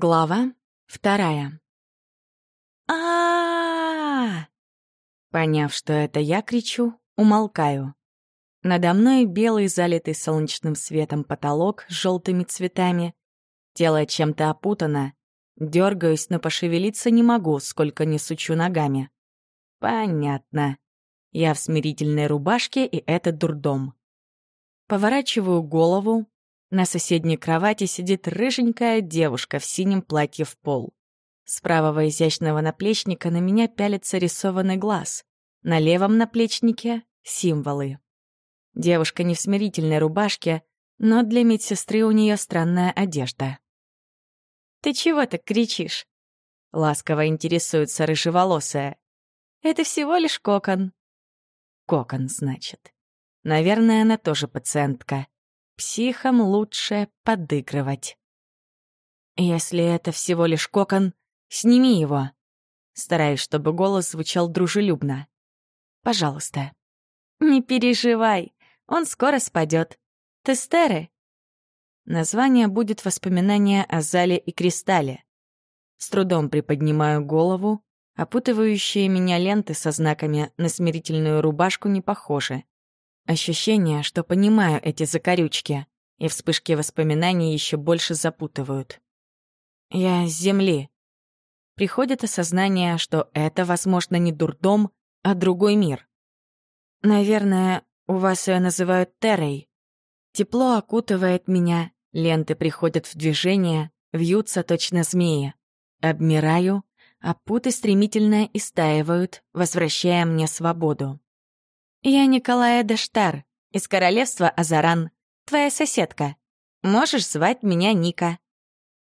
Глава вторая. а Поняв, что это я кричу, умолкаю. Надо мной белый, залитый солнечным светом потолок с желтыми цветами. Тело чем-то опутано. Дергаюсь, но пошевелиться не могу, сколько не сучу ногами. Понятно. Я в смирительной рубашке, и это дурдом. Поворачиваю голову, на соседней кровати сидит рыженькая девушка в синем платье в пол. С правого изящного наплечника на меня пялится рисованный глаз. На левом наплечнике — символы. Девушка не в смирительной рубашке, но для медсестры у нее странная одежда. «Ты чего так кричишь?» — ласково интересуется рыжеволосая. «Это всего лишь кокон». «Кокон, значит. Наверное, она тоже пациентка. Психам лучше подыгрывать. Если это всего лишь кокон, сними его. Стараюсь, чтобы голос звучал дружелюбно. Пожалуйста. Не переживай, он скоро спадет. Тестеры. Название будет воспоминание о зале и кристалле. С трудом приподнимаю голову, опутывающие меня ленты со знаками на смирительную рубашку не похожи. Ощущение, что понимаю эти закорючки, и вспышки воспоминаний еще больше запутывают. Я с земли. Приходит осознание, что это, возможно, не дурдом, а другой мир. Наверное, у вас ее называют Террой. Тепло окутывает меня, ленты приходят в движение, вьются точно змеи. Обмираю, а путы стремительно истаивают, возвращая мне свободу. «Я Николая Дештар, из королевства Азаран, твоя соседка. Можешь звать меня Ника».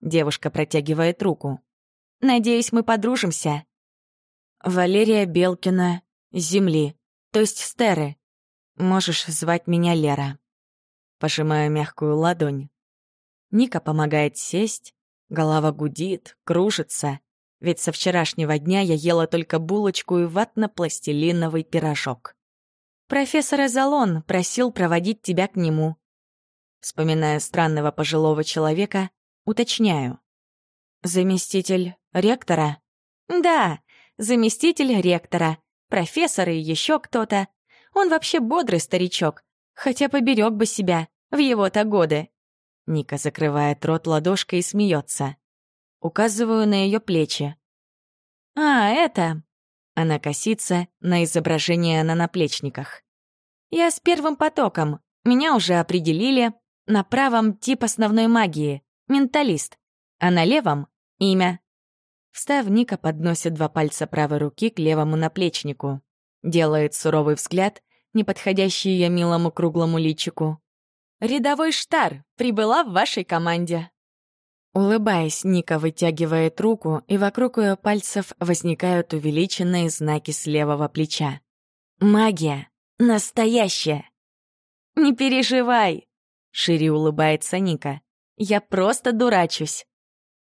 Девушка протягивает руку. «Надеюсь, мы подружимся». «Валерия Белкина, Земли, то есть Стеры. Можешь звать меня Лера». Пожимаю мягкую ладонь. Ника помогает сесть, голова гудит, кружится, ведь со вчерашнего дня я ела только булочку и ватно-пластилиновый пирожок. Профессор Эзолон просил проводить тебя к нему. Вспоминая странного пожилого человека, уточняю. Заместитель ректора? Да, заместитель ректора, профессор и еще кто-то. Он вообще бодрый старичок, хотя поберег бы себя в его-то годы. Ника закрывает рот ладошкой и смеется. Указываю на ее плечи. «А, это...» Она косится на изображение на наплечниках. «Я с первым потоком. Меня уже определили. На правом — тип основной магии — менталист, а на левом — имя». Встав, Ника подносит два пальца правой руки к левому наплечнику. Делает суровый взгляд, не подходящий ее милому круглому личику. «Рядовой Штар прибыла в вашей команде». Улыбаясь, Ника вытягивает руку, и вокруг ее пальцев возникают увеличенные знаки с левого плеча. «Магия! Настоящая!» «Не переживай!» — шире улыбается Ника. «Я просто дурачусь!»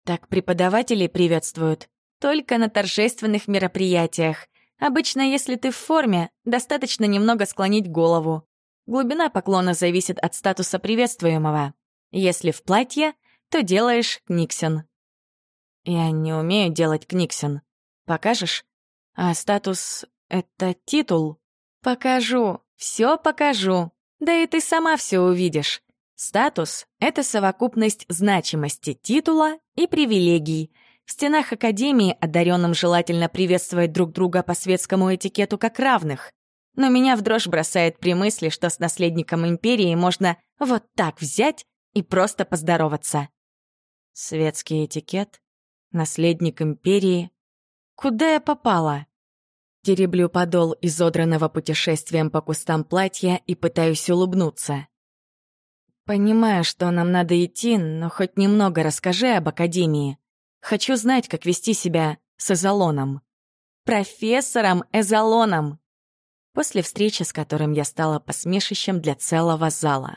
Так преподаватели приветствуют. Только на торжественных мероприятиях. Обычно, если ты в форме, достаточно немного склонить голову. Глубина поклона зависит от статуса приветствуемого. Если в платье — то делаешь книксен. Я не умею делать книксен. Покажешь? А статус — это титул? Покажу, все покажу. Да и ты сама все увидишь. Статус — это совокупность значимости титула и привилегий. В стенах Академии одаренным желательно приветствовать друг друга по светскому этикету как равных. Но меня в дрожь бросает при мысли, что с наследником Империи можно вот так взять и просто поздороваться. Светский этикет, наследник империи. Куда я попала? Тереблю подол изодранного путешествием по кустам платья и пытаюсь улыбнуться. Понимаю, что нам надо идти, но хоть немного расскажи об Академии. Хочу знать, как вести себя с Эзолоном. Профессором Эзолоном! После встречи, с которым я стала посмешищем для целого зала.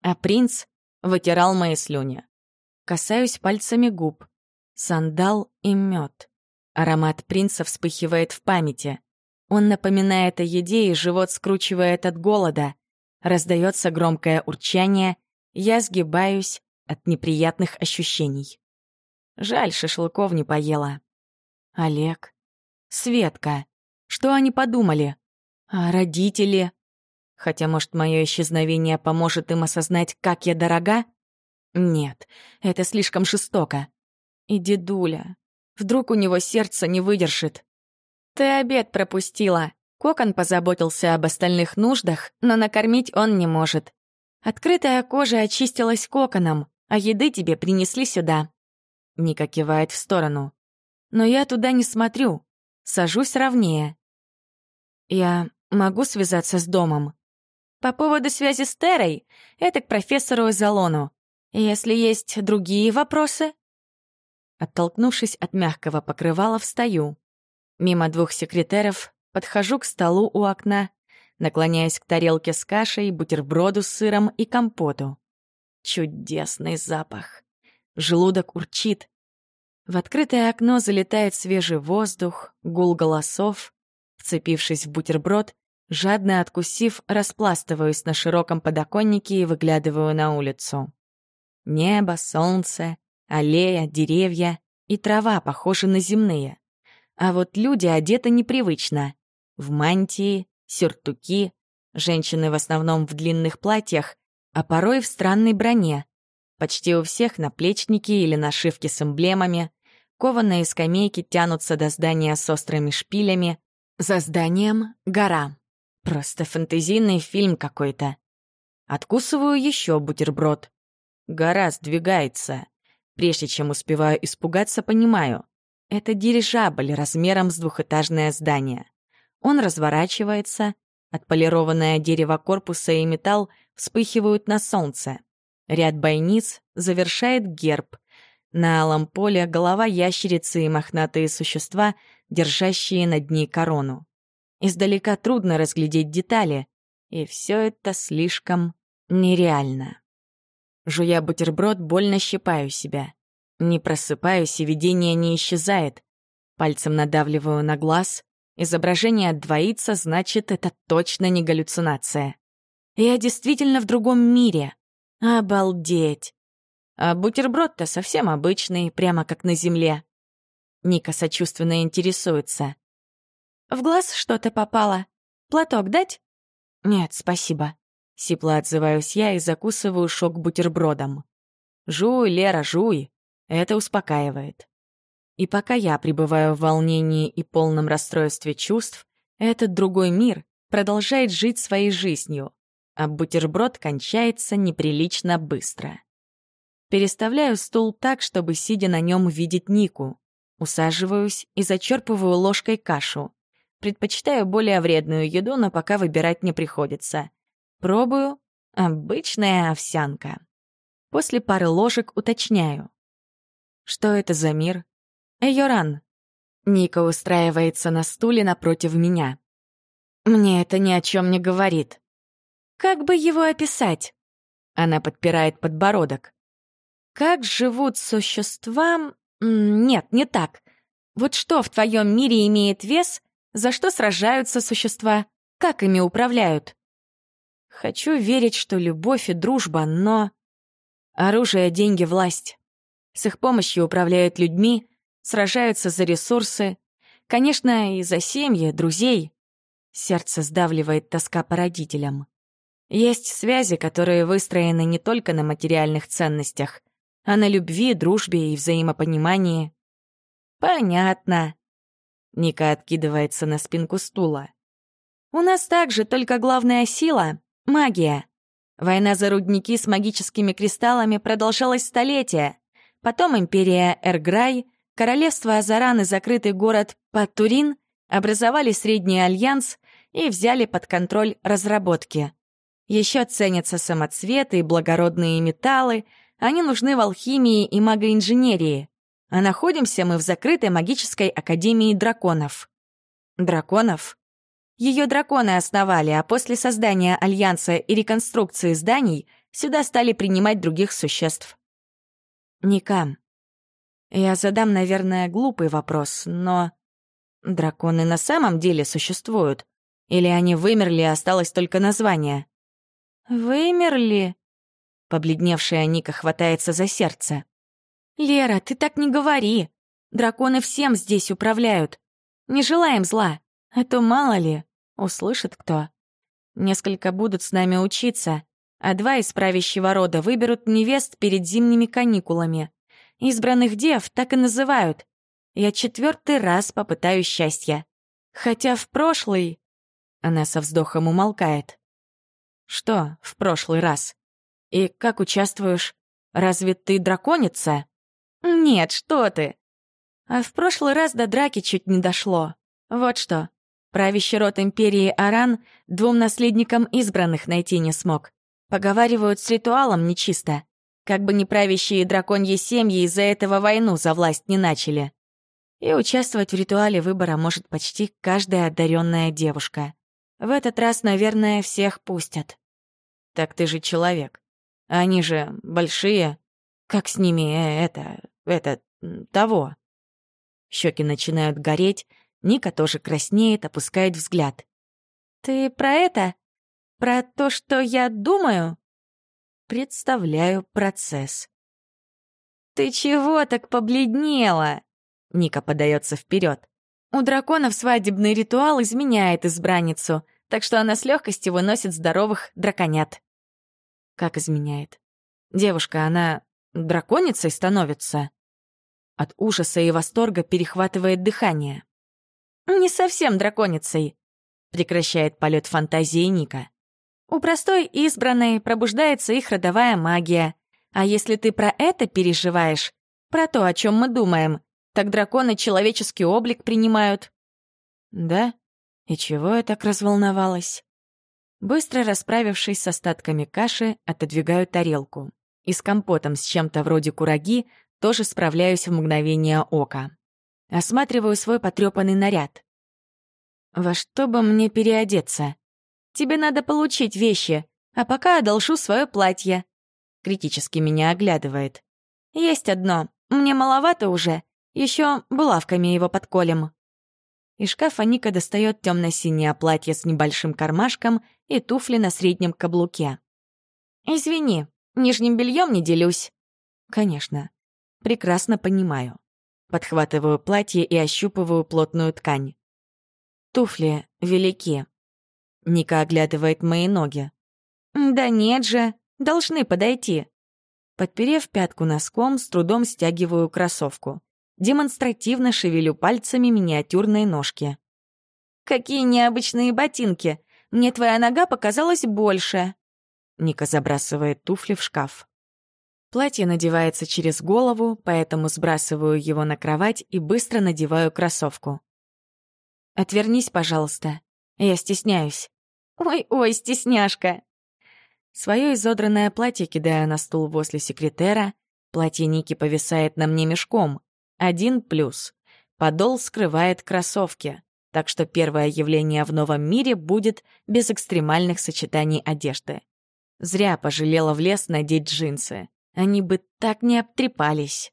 А принц вытирал мои слюни. Касаюсь пальцами губ. Сандал и мед. Аромат принца вспыхивает в памяти. Он напоминает о еде, и живот скручивает от голода. Раздается громкое урчание. Я сгибаюсь от неприятных ощущений. Жаль, шашлыков не поела. Олег. Светка. Что они подумали? А родители? Хотя, может, мое исчезновение поможет им осознать, как я дорога? Нет, это слишком жестоко. И дедуля. Вдруг у него сердце не выдержит. Ты обед пропустила. Кокон позаботился об остальных нуждах, но накормить он не может. Открытая кожа очистилась коконом, а еды тебе принесли сюда. Ника кивает в сторону. Но я туда не смотрю. Сажусь ровнее. Я могу связаться с домом? По поводу связи с Терой, это к профессору Изолону. Если есть другие вопросы... Оттолкнувшись от мягкого покрывала, встаю. Мимо двух секретеров подхожу к столу у окна, наклоняясь к тарелке с кашей, бутерброду с сыром и компоту. Чудесный запах. Желудок урчит. В открытое окно залетает свежий воздух, гул голосов. Вцепившись в бутерброд, жадно откусив, распластываюсь на широком подоконнике и выглядываю на улицу. Небо, солнце, аллея, деревья и трава похожи на земные. А вот люди одеты непривычно. В мантии, сюртуки, женщины в основном в длинных платьях, а порой в странной броне. Почти у всех наплечники или нашивки с эмблемами, кованые скамейки тянутся до здания с острыми шпилями, за зданием — гора. Просто фэнтезийный фильм какой-то. Откусываю еще бутерброд. Гора сдвигается. Прежде чем успеваю испугаться, понимаю. Это дирижабль размером с двухэтажное здание. Он разворачивается, отполированное дерево корпуса и металл вспыхивают на солнце. Ряд бойниц завершает герб. На алом поле голова ящерицы и мохнатые существа, держащие над ней корону. Издалека трудно разглядеть детали, и все это слишком нереально. Жуя бутерброд, больно щипаю себя. Не просыпаюсь, и видение не исчезает. Пальцем надавливаю на глаз. Изображение двоится, значит, это точно не галлюцинация. Я действительно в другом мире. Обалдеть. А бутерброд-то совсем обычный, прямо как на земле. Ника сочувственно интересуется. «В глаз что-то попало. Платок дать?» «Нет, спасибо». Сипло отзываюсь я и закусываю шок бутербродом. «Жуй, Лера, жуй!» Это успокаивает. И пока я пребываю в волнении и полном расстройстве чувств, этот другой мир продолжает жить своей жизнью, а бутерброд кончается неприлично быстро. Переставляю стул так, чтобы, сидя на нем, видеть Нику. Усаживаюсь и зачерпываю ложкой кашу. Предпочитаю более вредную еду, но пока выбирать не приходится. Пробую. Обычная овсянка. После пары ложек уточняю. Что это за мир? Эйоран. Ника устраивается на стуле напротив меня. Мне это ни о чем не говорит. Как бы его описать? Она подпирает подбородок. Как живут существа... Нет, не так. Вот что в твоем мире имеет вес, за что сражаются существа, как ими управляют? Хочу верить, что любовь и дружба, но... Оружие, деньги, власть. С их помощью управляют людьми, сражаются за ресурсы. Конечно, и за семьи, друзей. Сердце сдавливает тоска по родителям. Есть связи, которые выстроены не только на материальных ценностях, а на любви, дружбе и взаимопонимании. Понятно. Ника откидывается на спинку стула. У нас также только главная сила Магия. Война за рудники с магическими кристаллами продолжалась столетия. Потом империя Эрграй, королевство Азаран и закрытый город Паттурин образовали Средний Альянс и взяли под контроль разработки. Еще ценятся самоцветы и благородные металлы, они нужны в алхимии и магоинженерии. А находимся мы в закрытой магической академии драконов. Драконов? Ее драконы основали, а после создания Альянса и реконструкции зданий сюда стали принимать других существ. Никам. Я задам, наверное, глупый вопрос, но... Драконы на самом деле существуют? Или они вымерли, осталось только название? Вымерли? Побледневшая Ника хватается за сердце. «Лера, ты так не говори. Драконы всем здесь управляют. Не желаем зла, а то мало ли, услышит кто. Несколько будут с нами учиться, а два из правящего рода выберут невест перед зимними каникулами. Избранных дев так и называют. Я четвертый раз попытаюсь счастья. Хотя в прошлый... Она со вздохом умолкает. Что в прошлый раз? И как участвуешь? Разве ты драконица? Нет, что ты. А в прошлый раз до драки чуть не дошло. Вот что. Правящий род империи Аран двум наследникам избранных найти не смог. Поговаривают с ритуалом нечисто. Как бы не правящие драконьи семьи из-за этого войну за власть не начали. И участвовать в ритуале выбора может почти каждая одаренная девушка. В этот раз, наверное, всех пустят. Так ты же человек. Они же большие. Как с ними э, это... это... того? Щеки начинают гореть, Ника тоже краснеет, опускает взгляд. «Ты про это? Про то, что я думаю?» Представляю процесс. «Ты чего так побледнела?» Ника подается вперед. У драконов свадебный ритуал изменяет избранницу, так что она с легкостью выносит здоровых драконят. Как изменяет? Девушка, она драконицей становится? От ужаса и восторга перехватывает дыхание. «Не совсем драконицей», — прекращает полет фантазии Ника. «У простой избранной пробуждается их родовая магия. А если ты про это переживаешь, про то, о чем мы думаем, так драконы человеческий облик принимают». «Да? И чего я так разволновалась?» Быстро расправившись с остатками каши, отодвигаю тарелку. И с компотом с чем-то вроде кураги тоже справляюсь в мгновение ока. Осматриваю свой потрёпанный наряд. Во что бы мне переодеться? Тебе надо получить вещи, а пока одолжу свое платье. Критически меня оглядывает. Есть одно, мне маловато уже, еще булавками его подколем. Из шкафа Ника достает темно-синее платье с небольшим кармашком и туфли на среднем каблуке. «Извини, нижним бельем не делюсь». «Конечно. Прекрасно понимаю. Подхватываю платье и ощупываю плотную ткань. Туфли велики. Ника оглядывает мои ноги. «Да нет же, должны подойти». Подперев пятку носком, с трудом стягиваю кроссовку. Демонстративно шевелю пальцами миниатюрные ножки. «Какие необычные ботинки! Мне твоя нога показалась больше!» Ника забрасывает туфли в шкаф. Платье надевается через голову, поэтому сбрасываю его на кровать и быстро надеваю кроссовку. «Отвернись, пожалуйста. Я стесняюсь». «Ой-ой, стесняшка!» Своё изодранное платье кидаю на стул возле секретера. Платье Ники повисает на мне мешком. Один плюс. Подол скрывает кроссовки, так что первое явление в новом мире будет без экстремальных сочетаний одежды. Зря пожалела в лес надеть джинсы. Они бы так не обтрепались.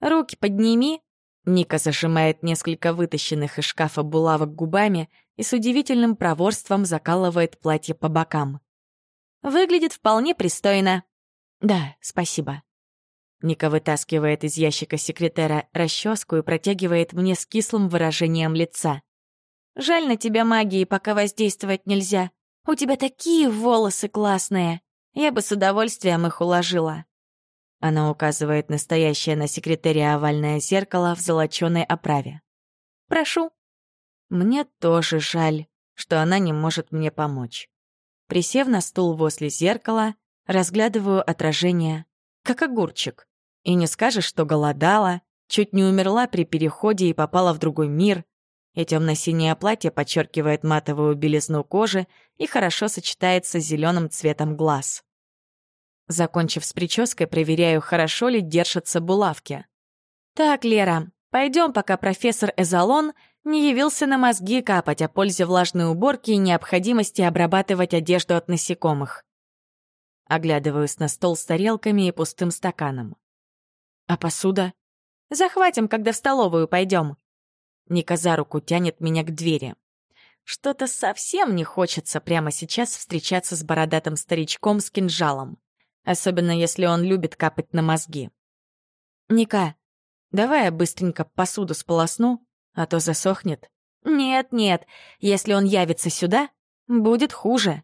«Руки подними!» Ника зажимает несколько вытащенных из шкафа булавок губами и с удивительным проворством закалывает платье по бокам. «Выглядит вполне пристойно». «Да, спасибо». Ника вытаскивает из ящика секретера расческу и протягивает мне с кислым выражением лица. «Жаль на тебя магии, пока воздействовать нельзя. У тебя такие волосы классные!» Я бы с удовольствием их уложила. Она указывает настоящее на секретаре овальное зеркало в золочёной оправе. «Прошу». Мне тоже жаль, что она не может мне помочь. Присев на стул возле зеркала, разглядываю отражение, как огурчик. И не скажешь, что голодала, чуть не умерла при переходе и попала в другой мир. И темно-синее платье подчеркивает матовую белизну кожи и хорошо сочетается с зеленым цветом глаз. Закончив с прической, проверяю, хорошо ли держатся булавки. «Так, Лера, пойдем, пока профессор Эзолон не явился на мозги капать о пользе влажной уборки и необходимости обрабатывать одежду от насекомых». Оглядываюсь на стол с тарелками и пустым стаканом. «А посуда?» «Захватим, когда в столовую пойдем. Ника за руку тянет меня к двери. Что-то совсем не хочется прямо сейчас встречаться с бородатым старичком с кинжалом. Особенно если он любит капать на мозги. «Ника, давай я быстренько посуду сполосну, а то засохнет». «Нет-нет, если он явится сюда, будет хуже».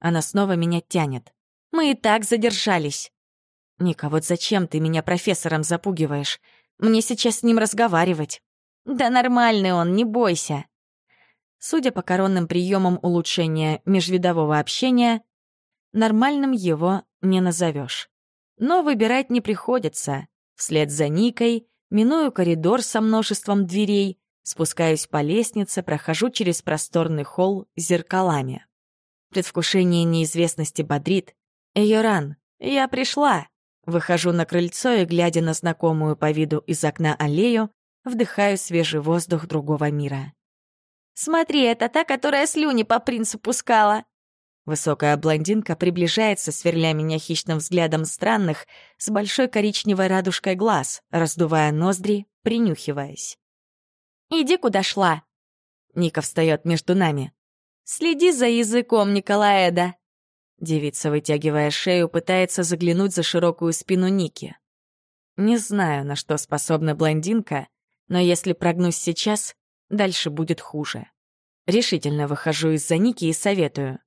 Она снова меня тянет. «Мы и так задержались». «Ника, вот зачем ты меня профессором запугиваешь? Мне сейчас с ним разговаривать». «Да нормальный он, не бойся». Судя по коронным приемам улучшения межвидового общения, нормальным его не назовешь. Но выбирать не приходится. Вслед за Никой миную коридор со множеством дверей, спускаюсь по лестнице, прохожу через просторный холл с зеркалами. Предвкушение неизвестности бодрит. «Йоран, я пришла!» Выхожу на крыльцо и, глядя на знакомую по виду из окна аллею, вдыхаю свежий воздух другого мира. «Смотри, это та, которая слюни по принцу пускала!» Высокая блондинка приближается, сверля меня хищным взглядом странных, с большой коричневой радужкой глаз, раздувая ноздри, принюхиваясь. «Иди, куда шла!» Ника встает между нами. «Следи за языком, Николаэда!» Девица, вытягивая шею, пытается заглянуть за широкую спину Ники. Не знаю, на что способна блондинка, но если прогнусь сейчас, дальше будет хуже. Решительно выхожу из-за Ники и советую.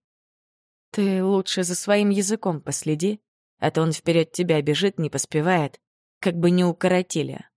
Ты лучше за своим языком последи, а то он вперед тебя бежит, не поспевает, как бы не укоротили.